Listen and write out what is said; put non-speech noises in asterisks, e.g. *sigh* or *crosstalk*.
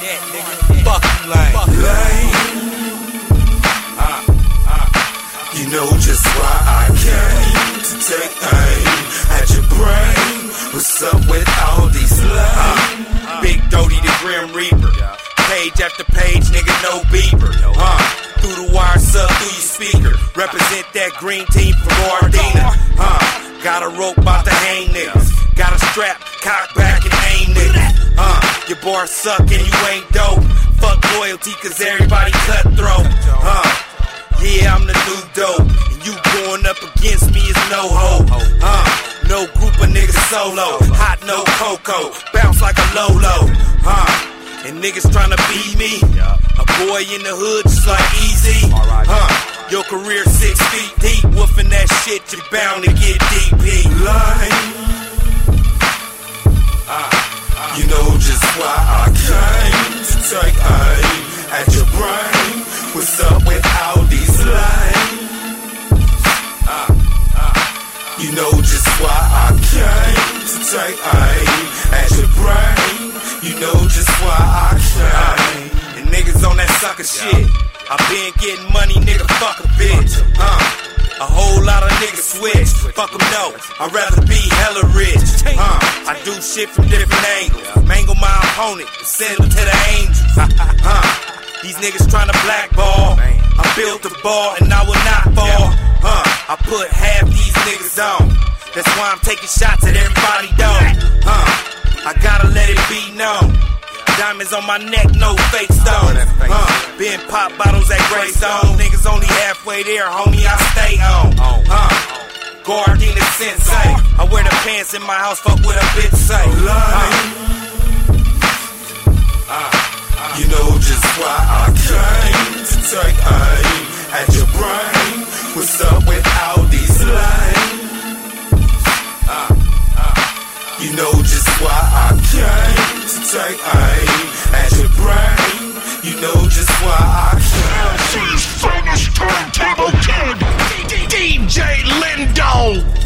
net, nigga. Fuck you, lame. Lame. You know just why I came to take aim at your brain. What's up with all these lies? Uh, Big Doty the Grim Reaper. Page after page, nigga, no beeper. Uh, through the wire, sub through your speaker. Represent that green team from Gardena. Uh, got a rope about to hang niggas. Got a strap, cock back and aim niggas. Bar suck and you ain't dope. Fuck loyalty, cause everybody cutthroat. Uh, yeah, I'm the new dope. And you going up against me is no hope. Uh, no group of niggas solo. Hot no cocoa. Bounce like a Lolo. Huh? and niggas tryna beat me. A boy in the hood just like easy. Huh. Your career six feet deep. Woofing that shit, you bound to get DP. Why I came to take aim at your brain. What's up with all these lame? You know just why I came to take aim at your brain. You know just why I came. And niggas on that sucker shit. I been getting money, nigga, fuck a bitch. Uh, a whole lot of niggas switch. Fuck them, no. I'd rather be hella rich. Do shit from different angles. Mangle my opponent and send them to the angels. *laughs* Uh, these niggas tryna blackball. I built the ball and I will not fall. Huh. I put half these niggas on. That's why I'm taking shots at everybody, though. Huh. I gotta let it be known. Diamonds on my neck, no fake stones. Uh, been pop bottles at Grey Zone. Niggas only halfway there, homie, I stay on. Uh, Gardena Sensei. I wear the pants in my house, fuck with a bitch say. Lame. Uh. Uh, uh, you know just why I came to take aim at your brain. What's up with all these lame? You know just why I came to take aim at your brain. You know just why I came. She's famous turntable kid, DJ Lindo.